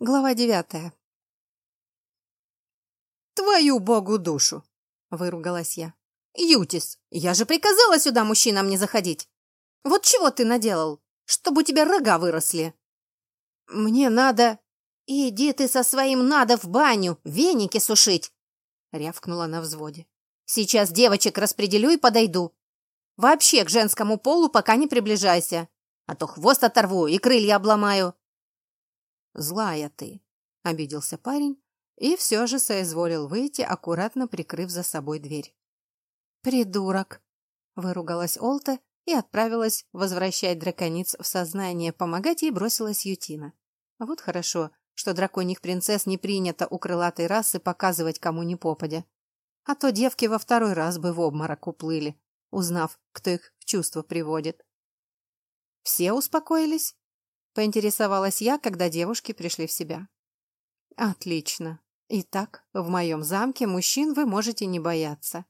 Глава девятая. «Твою богу душу!» — выругалась я. «Ютис, я же приказала сюда мужчинам не заходить! Вот чего ты наделал, чтобы у тебя рога выросли?» «Мне надо...» «Иди ты со своим надо в баню, веники сушить!» — рявкнула на взводе. «Сейчас девочек распределю и подойду. Вообще к женскому полу пока не приближайся, а то хвост оторву и крылья обломаю». «Злая ты», — обиделся парень и все же соизволил выйти, аккуратно прикрыв за собой дверь. «Придурок!» — выругалась Олта и отправилась возвращать дракониц в сознание, помогать ей бросилась Ютина. Вот хорошо, что драконьих принцесс не принято у крылатой расы показывать кому ни попадя. А то девки во второй раз бы в обморок уплыли, узнав, кто их в чувство приводит. «Все успокоились?» Поинтересовалась я, когда девушки пришли в себя. Отлично. Итак, в моем замке мужчин вы можете не бояться.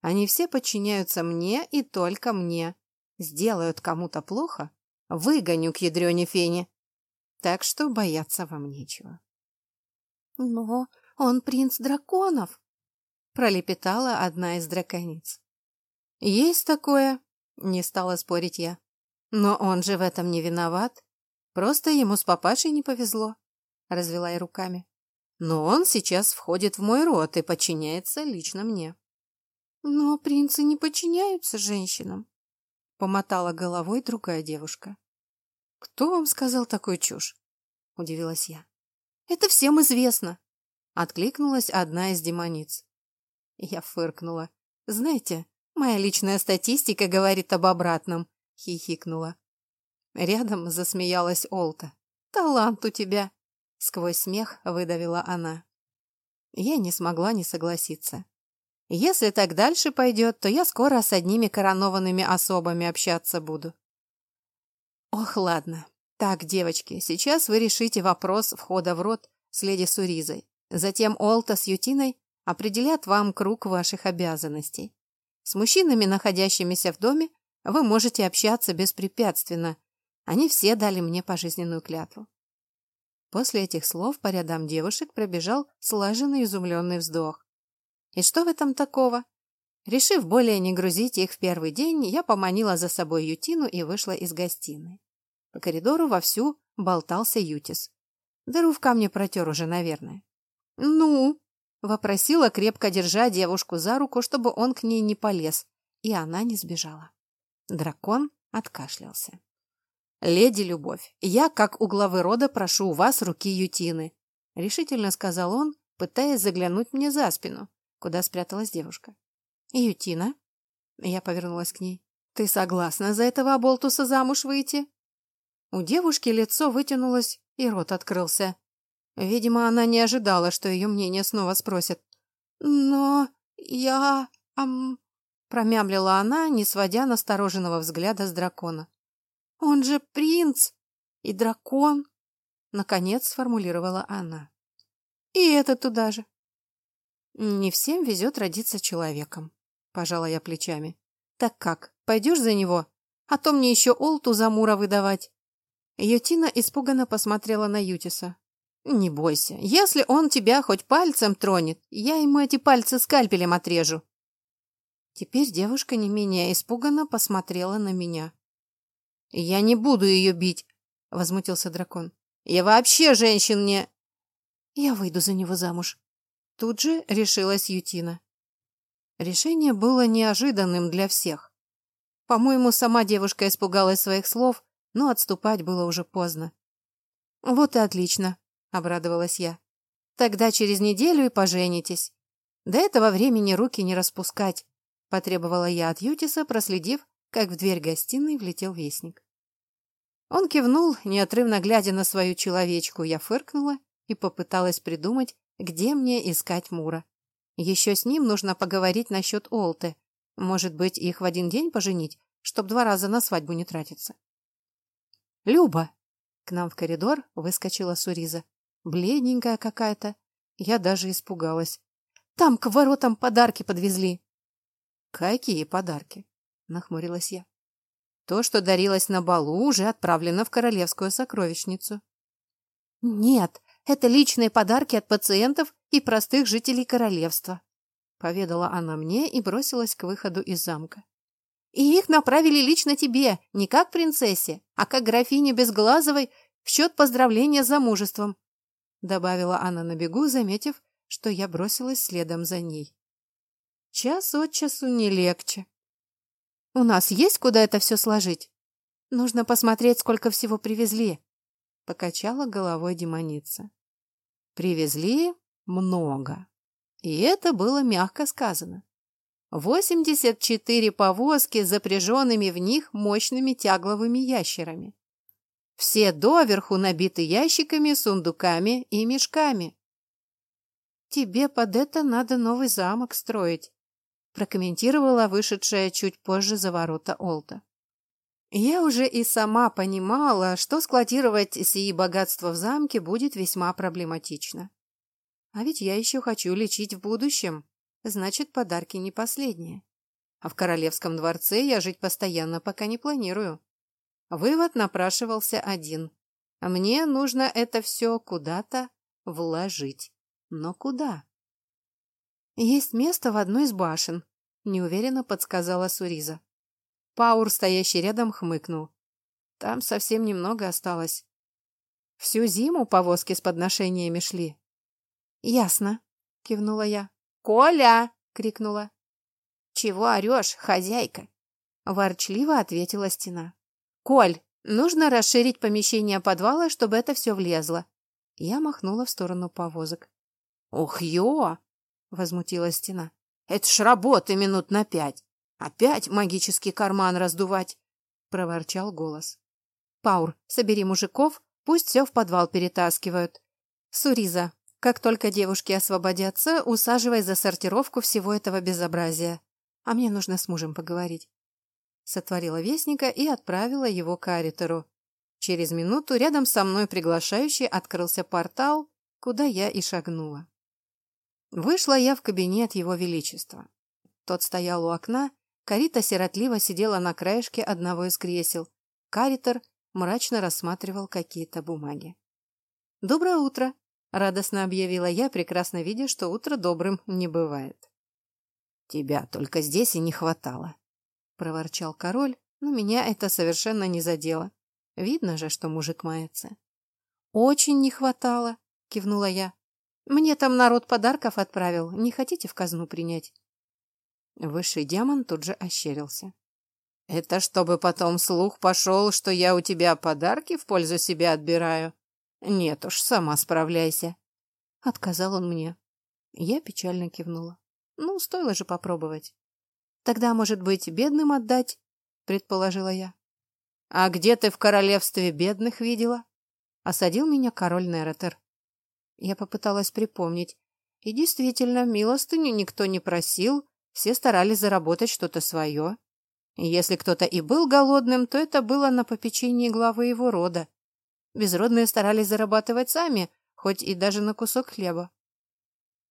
Они все подчиняются мне и только мне. Сделают кому-то плохо, выгоню к ядрене фене. Так что бояться вам нечего. Но он принц драконов, пролепетала одна из дракониц. Есть такое, не стала спорить я. Но он же в этом не виноват. Просто ему с папашей не повезло, развела я руками. Но он сейчас входит в мой род и подчиняется лично мне. Но принцы не подчиняются женщинам, помотала головой другая девушка. Кто вам сказал такую чушь? удивилась я. Это всем известно, откликнулась одна из демониц. Я фыркнула. Знаете, моя личная статистика говорит об обратном, хихикнула. Рядом засмеялась Олта. «Талант у тебя!» Сквозь смех выдавила она. Я не смогла не согласиться. Если так дальше пойдет, то я скоро с одними коронованными особами общаться буду. Ох, ладно. Так, девочки, сейчас вы решите вопрос входа в рот с леди Суризой. Затем Олта с Ютиной определят вам круг ваших обязанностей. С мужчинами, находящимися в доме, вы можете общаться беспрепятственно, они все дали мне пожизненную клятву. После этих слов по рядам девушек пробежал слаженный изумленный вздох. И что в этом такого? Решив более не грузить их в первый день, я поманила за собой Ютину и вышла из гостиной. По коридору вовсю болтался Ютис. Дыру в камне протер уже, наверное. «Ну?» — вопросила, крепко держа девушку за руку, чтобы он к ней не полез, и она не сбежала. Дракон откашлялся. «Леди Любовь, я, как у главы рода, прошу у вас руки Ютины», — решительно сказал он, пытаясь заглянуть мне за спину, куда спряталась девушка. «Ютина?» — я повернулась к ней. «Ты согласна за этого оболтуса замуж выйти?» У девушки лицо вытянулось, и рот открылся. Видимо, она не ожидала, что ее мнение снова спросят. «Но я... ам...» — промямлила она, не сводя настороженного взгляда с дракона. Он же принц и дракон, наконец сформулировала она. И это туда же. Не всем везет родиться человеком, пожала я плечами. Так как, пойдешь за него? А то мне еще Олту за Мура выдавать. Ютина испуганно посмотрела на Ютиса. «Не бойся, если он тебя хоть пальцем тронет, я ему эти пальцы скальпелем отрежу». Теперь девушка не менее испуганно посмотрела на меня. «Я не буду ее бить», — возмутился дракон. «Я вообще женщин не...» «Я выйду за него замуж». Тут же решилась Ютина. Решение было неожиданным для всех. По-моему, сама девушка испугалась своих слов, но отступать было уже поздно. «Вот и отлично», — обрадовалась я. «Тогда через неделю и поженитесь. До этого времени руки не распускать», — потребовала я от Ютиса, проследив, как в дверь гостиной влетел вестник. Он кивнул, неотрывно глядя на свою человечку. Я фыркнула и попыталась придумать, где мне искать Мура. Еще с ним нужно поговорить насчет Олты. Может быть, их в один день поженить, чтоб два раза на свадьбу не тратиться. «Люба!» К нам в коридор выскочила Суриза. Бледненькая какая-то. Я даже испугалась. «Там к воротам подарки подвезли!» «Какие подарки?» — нахмурилась я. То, что дарилось на балу, уже отправлено в королевскую сокровищницу. «Нет, Это личные подарки от пациентов и простых жителей королевства», — поведала она мне и бросилась к выходу из замка. «И их направили лично тебе, не как принцессе, а как графине Безглазовой в счет поздравления с замужеством», — добавила она на бегу, заметив, что я бросилась следом за ней. Час от часу не легче. «У нас есть куда это все сложить? Нужно посмотреть, сколько всего привезли», — покачала головой демоница. Привезли много. И это было мягко сказано. Восемьдесят четыре повозки с запряженными в них мощными тягловыми ящерами. Все доверху набиты ящиками, сундуками и мешками. «Тебе под это надо новый замок строить», прокомментировала вышедшая чуть позже за ворота Олта. Я уже и сама понимала, что складировать сии богатства в замке будет весьма проблематично. А ведь я еще хочу лечить в будущем, значит, подарки не последние. А в королевском дворце я жить постоянно пока не планирую. Вывод напрашивался один. Мне нужно это все куда-то вложить. Но куда? Есть место в одной из башен, неуверенно подсказала Суриза. Паур, стоящий рядом, хмыкнул. Там совсем немного осталось. Всю зиму повозки с подношениями шли. Ясно, кивнула я. Коля! крикнула. Чего орешь, хозяйка? Ворчливо ответила стена. Коль, нужно расширить помещение подвала, чтобы это все влезло. Я махнула в сторону повозок. Ох, ё! Возмутилась стена. Это ж работы минут на пять. Опять магический карман раздувать, проворчал голос. Паур, собери мужиков, пусть все в подвал перетаскивают. Суриза, как только девушки освободятся, усаживай за сортировку всего этого безобразия. А мне нужно с мужем поговорить. Сотворила вестника и отправила его к Аритору. Через минуту рядом со мной приглашающий открылся портал, куда я и шагнула. Вышла я в кабинет его величества. Тот стоял у окна Карита сиротливо сидела на краешке одного из кресел. Каритер мрачно рассматривал какие-то бумаги. «Доброе утро!» — радостно объявила я, прекрасно видя, что утро добрым не бывает. «Тебя только здесь и не хватало», — проворчал король, но меня это совершенно не задело. Видно же, что мужик мается. «Очень не хватало», — кивнула я. «Мне там народ подарков отправил. Не хотите в казну принять?» Высший демон тут же ощерился. «Это чтобы потом слух пошел, что я у тебя подарки в пользу себя отбираю? Нет уж, сама справляйся». Отказал он мне. Я печально кивнула. Ну, стоило же попробовать. «Тогда, может быть, бедным отдать?» — предположила я. «А где ты в королевстве бедных видела?» Осадил меня король Неретер. Я попыталась припомнить. И действительно, милостыню никто не просил, все старались заработать что-то свое. Если кто-то и был голодным, то это было на попечении главы его рода. Безродные старались зарабатывать сами, хоть и даже на кусок хлеба.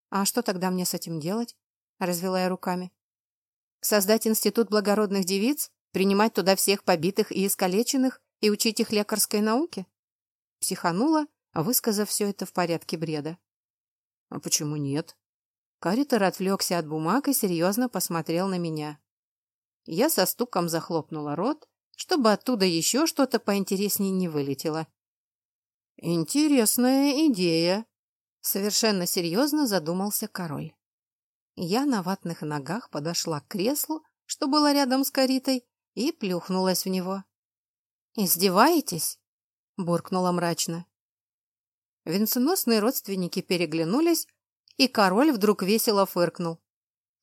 «А что тогда мне с этим делать?» — развела я руками. «Создать институт благородных девиц, принимать туда всех побитых и искалеченных и учить их лекарской науке?» Психанула, высказав все это в порядке бреда. «А почему нет?» Каритер отвлекся от бумаг и серьезно посмотрел на меня. Я со стуком захлопнула рот, чтобы оттуда еще что-то поинтереснее не вылетело. «Интересная идея», — совершенно серьезно задумался король. Я на ватных ногах подошла к креслу, что было рядом с Каритой, и плюхнулась в него. «Издеваетесь?» — буркнула мрачно. Венценосные родственники переглянулись, и король вдруг весело фыркнул.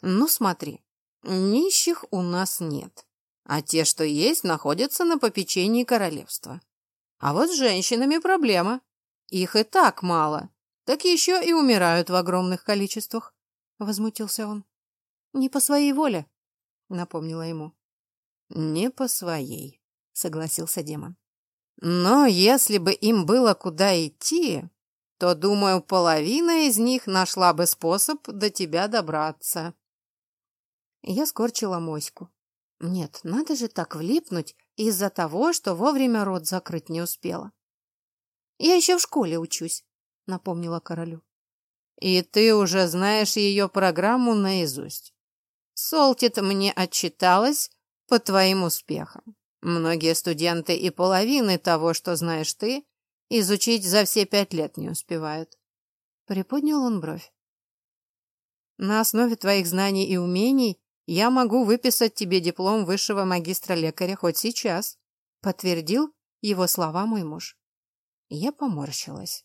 «Ну смотри, нищих у нас нет, а те, что есть, находятся на попечении королевства. А вот с женщинами проблема. Их и так мало, так еще и умирают в огромных количествах», — возмутился он. «Не по своей воле», — напомнила ему. «Не по своей», — согласился демон. «Но если бы им было куда идти, то, думаю, половина из них нашла бы способ до тебя добраться. Я скорчила моську. Нет, надо же так влипнуть из-за того, что вовремя рот закрыть не успела. Я еще в школе учусь, напомнила королю. И ты уже знаешь ее программу наизусть. Солтит мне отчиталась по твоим успехам. Многие студенты и половины того, что знаешь ты, изучить за все пять лет не успевают. Приподнял он бровь. На основе твоих знаний и умений я могу выписать тебе диплом высшего магистра лекаря хоть сейчас, подтвердил его слова мой муж. Я поморщилась.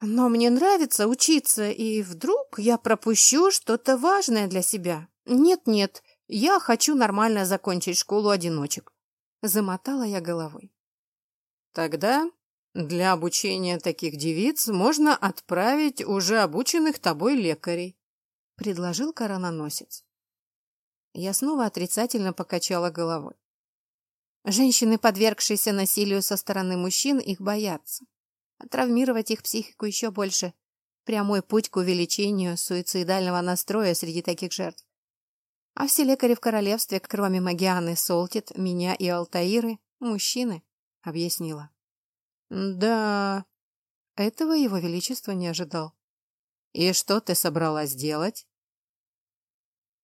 Но мне нравится учиться, и вдруг я пропущу что-то важное для себя. Нет-нет, я хочу нормально закончить школу одиночек. Замотала я головой. Тогда для обучения таких девиц можно отправить уже обученных тобой лекарей, предложил корононосец. Я снова отрицательно покачала головой. Женщины, подвергшиеся насилию со стороны мужчин, их боятся а травмировать их психику еще больше. Прямой путь к увеличению суицидального настроя среди таких жертв. А все лекари в королевстве, кроме Магианы Солтит, меня и Алтаиры, мужчины, объяснила. Да, этого его величество не ожидал. И что ты собралась делать?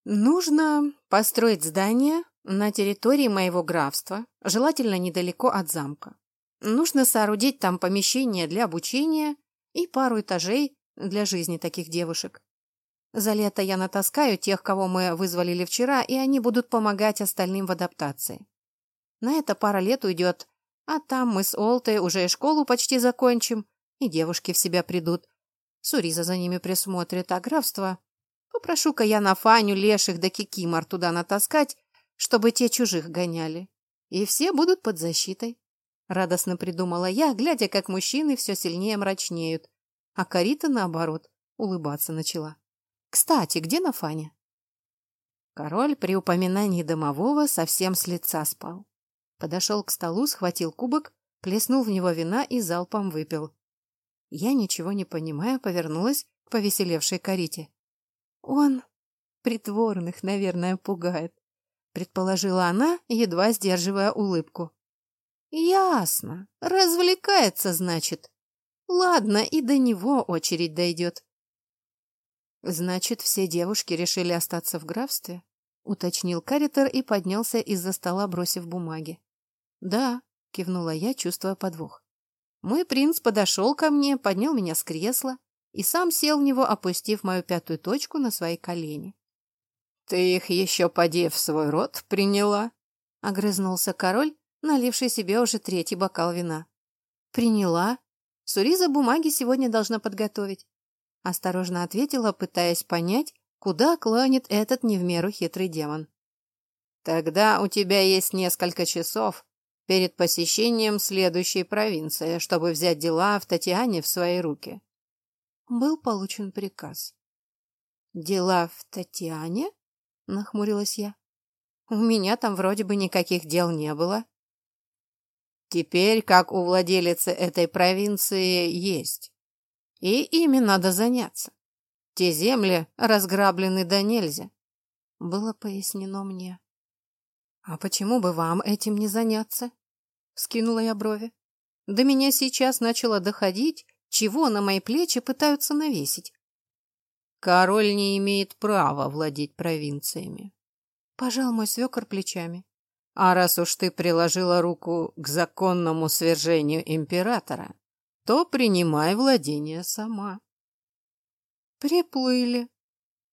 Нужно построить здание на территории моего графства, желательно недалеко от замка. Нужно соорудить там помещение для обучения и пару этажей для жизни таких девушек. За лето я натаскаю тех, кого мы вызволили вчера, и они будут помогать остальным в адаптации. На это пара лет уйдет, а там мы с Олтой уже и школу почти закончим, и девушки в себя придут. Суриза за ними присмотрит, а графство... Попрошу-ка я на Фаню, Леших да Кикимор туда натаскать, чтобы те чужих гоняли. И все будут под защитой. Радостно придумала я, глядя, как мужчины все сильнее мрачнеют, а Карита, наоборот, улыбаться начала. «Кстати, где Нафаня?» Король при упоминании домового совсем с лица спал. Подошел к столу, схватил кубок, плеснул в него вина и залпом выпил. Я, ничего не понимая, повернулась к повеселевшей Карите. «Он притворных, наверное, пугает», — предположила она, едва сдерживая улыбку. Ясно. Развлекается, значит. Ладно, и до него очередь дойдет. Значит, все девушки решили остаться в графстве? Уточнил Каритер и поднялся из-за стола, бросив бумаги. Да, кивнула я, чувствуя подвох. Мой принц подошел ко мне, поднял меня с кресла и сам сел в него, опустив мою пятую точку на свои колени. «Ты их еще, поди, в свой рот приняла?» — огрызнулся король, наливший себе уже третий бокал вина. «Приняла. Суриза бумаги сегодня должна подготовить». Осторожно ответила, пытаясь понять, куда клонит этот не в меру хитрый демон. «Тогда у тебя есть несколько часов перед посещением следующей провинции, чтобы взять дела в Татьяне в свои руки». Был получен приказ. «Дела в Татьяне?» — нахмурилась я. «У меня там вроде бы никаких дел не было». Теперь, как у владелицы этой провинции, есть. И ими надо заняться. Те земли разграблены до нельзя. Было пояснено мне. А почему бы вам этим не заняться? Скинула я брови. До меня сейчас начало доходить, чего на мои плечи пытаются навесить. Король не имеет права владеть провинциями. Пожал мой свекор плечами. А раз уж ты приложила руку к законному свержению императора, то принимай владение сама. Приплыли.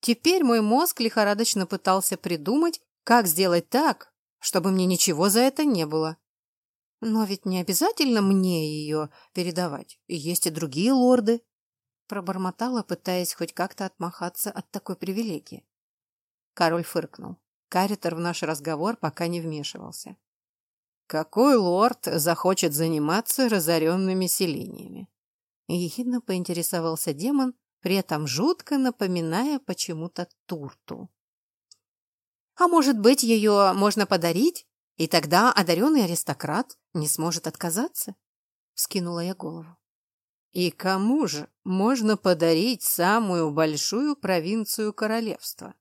Теперь мой мозг лихорадочно пытался придумать, как сделать так, чтобы мне ничего за это не было. Но ведь не обязательно мне ее передавать. Есть и другие лорды. Пробормотала, пытаясь хоть как-то отмахаться от такой привилегии. Король фыркнул. Каритер в наш разговор пока не вмешивался. «Какой лорд захочет заниматься разоренными селениями?» Ехидно поинтересовался демон, при этом жутко напоминая почему-то турту. «А может быть, ее можно подарить, и тогда одаренный аристократ не сможет отказаться?» — скинула я голову. «И кому же можно подарить самую большую провинцию королевства?»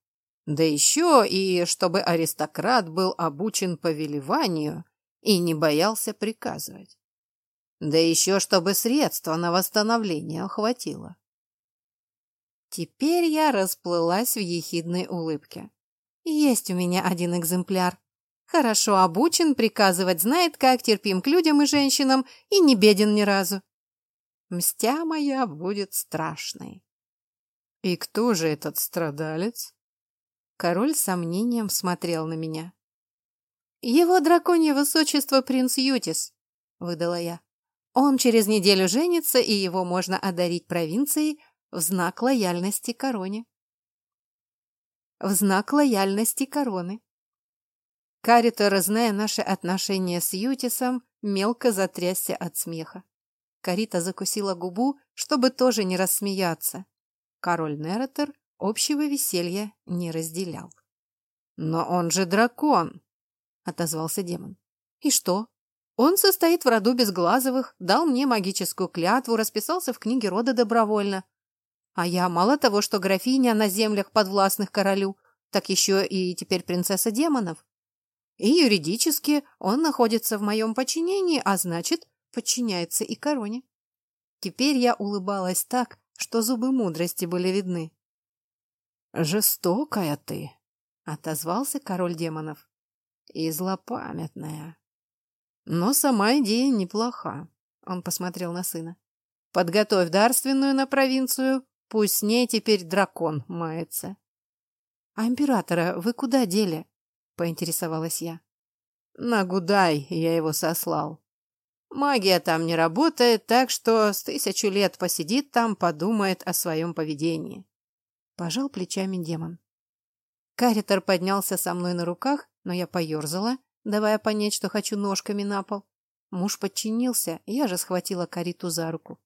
Да еще и чтобы аристократ был обучен повелеванию и не боялся приказывать. Да еще чтобы средства на восстановление хватило. Теперь я расплылась в ехидной улыбке. Есть у меня один экземпляр. Хорошо обучен, приказывать знает, как терпим к людям и женщинам, и не беден ни разу. Мстя моя будет страшной. И кто же этот страдалец? Король с сомнением смотрел на меня. Его драконье высочество принц Ютис, выдала я. Он через неделю женится, и его можно одарить провинцией в знак лояльности короне. В знак лояльности короны. Каритор, зная наши отношения с Ютисом, мелко затрясся от смеха. Карита закусила губу, чтобы тоже не рассмеяться. Король Нератор общего веселья не разделял. «Но он же дракон!» — отозвался демон. «И что? Он состоит в роду Безглазовых, дал мне магическую клятву, расписался в книге рода добровольно. А я мало того, что графиня на землях подвластных королю, так еще и теперь принцесса демонов. И юридически он находится в моем подчинении, а значит, подчиняется и короне. Теперь я улыбалась так, что зубы мудрости были видны. «Жестокая ты», — отозвался король демонов. «И злопамятная. Но сама идея неплоха», — он посмотрел на сына. «Подготовь дарственную на провинцию, пусть с ней теперь дракон мается». «А императора вы куда дели?» — поинтересовалась я. «На Гудай я его сослал. Магия там не работает, так что с тысячу лет посидит там, подумает о своем поведении. Пожал плечами демон. Каритер поднялся со мной на руках, но я поерзала, давая понять, что хочу ножками на пол. Муж подчинился, я же схватила Кариту за руку.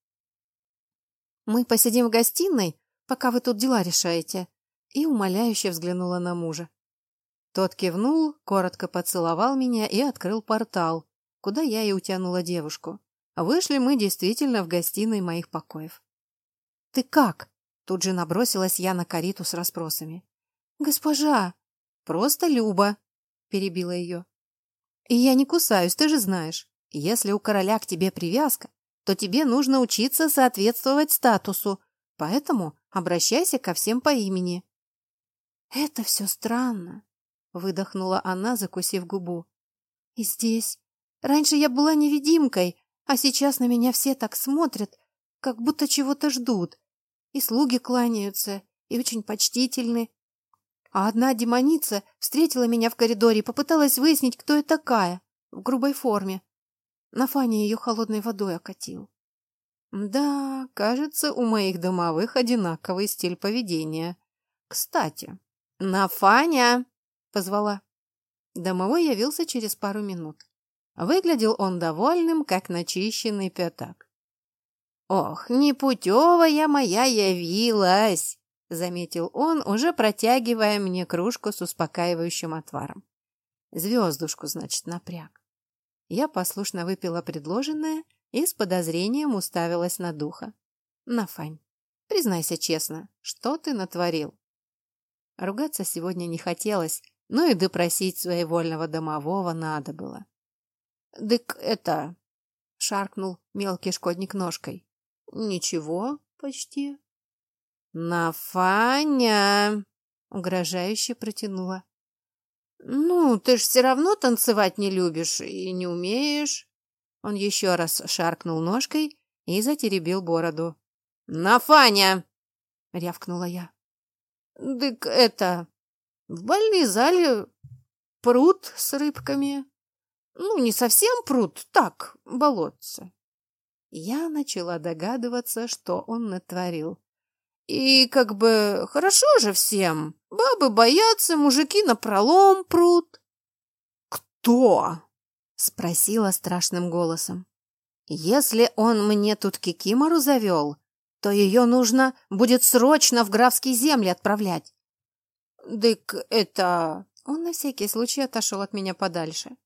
«Мы посидим в гостиной, пока вы тут дела решаете», и умоляюще взглянула на мужа. Тот кивнул, коротко поцеловал меня и открыл портал, куда я и утянула девушку. Вышли мы действительно в гостиной моих покоев. «Ты как?» — тут же набросилась я на кариту с расспросами. «Госпожа!» «Просто Люба!» — перебила ее. «И я не кусаюсь, ты же знаешь. Если у короля к тебе привязка, то тебе нужно учиться соответствовать статусу, поэтому обращайся ко всем по имени». «Это все странно», — выдохнула она, закусив губу. «И здесь Раньше я была невидимкой, а сейчас на меня все так смотрят, как будто чего-то ждут. И слуги кланяются, и очень почтительны. А одна демоница встретила меня в коридоре и попыталась выяснить, кто я такая, в грубой форме. На Фане ее холодной водой окатил. Да, кажется, у моих домовых одинаковый стиль поведения. Кстати, на Фаня! позвала. Домовой явился через пару минут. Выглядел он довольным, как начищенный пятак. «Ох, непутевая моя явилась!» — заметил он, уже протягивая мне кружку с успокаивающим отваром. Звездушку, значит, напряг. Я послушно выпила предложенное и с подозрением уставилась на духа. «Нафань, признайся честно, что ты натворил?» Ругаться сегодня не хотелось, но и допросить своевольного домового надо было. «Дык это...» — шаркнул мелкий шкодник ножкой. «Ничего, почти». «Нафаня!» — угрожающе протянула. «Ну, ты ж все равно танцевать не любишь и не умеешь». Он еще раз шаркнул ножкой и затеребил бороду. «Нафаня!» — рявкнула я. «Дык это... В бальной зале пруд с рыбками. Ну, не совсем пруд, так, болотце. Я начала догадываться, что он натворил. И как бы хорошо же всем. Бабы боятся, мужики напролом прут. «Кто?» — спросила страшным голосом. «Если он мне тут кикимору завел, то ее нужно будет срочно в графские земли отправлять». «Дык это...» Он на всякий случай отошел от меня подальше.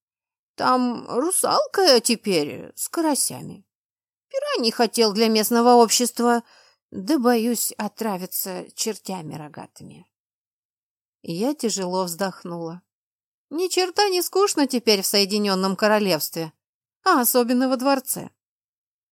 Там русалка теперь с карасями. Пера не хотел для местного общества, да, боюсь, отравиться чертями рогатыми. Я тяжело вздохнула. Ни черта не скучно теперь в Соединенном Королевстве, а особенно во дворце.